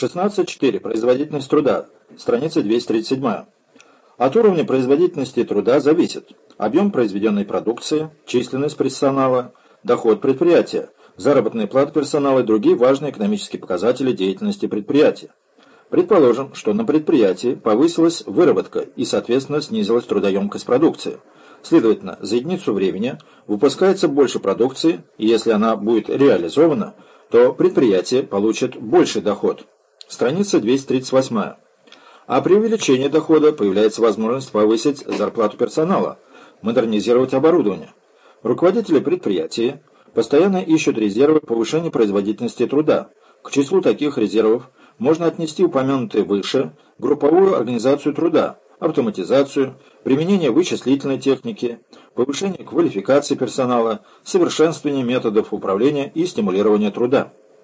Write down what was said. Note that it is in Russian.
16.4. Производительность труда. Страница 237. От уровня производительности труда зависит объем произведенной продукции, численность персонала, доход предприятия, заработная плата персонала и другие важные экономические показатели деятельности предприятия. Предположим, что на предприятии повысилась выработка и, соответственно, снизилась трудоемкость продукции. Следовательно, за единицу времени выпускается больше продукции, и если она будет реализована, то предприятие получит больший доход. Страница 238. А при увеличении дохода появляется возможность повысить зарплату персонала, модернизировать оборудование. Руководители предприятия постоянно ищут резервы повышения производительности труда. К числу таких резервов можно отнести упомянутые выше групповую организацию труда, автоматизацию, применение вычислительной техники, повышение квалификации персонала, совершенствование методов управления и стимулирование труда.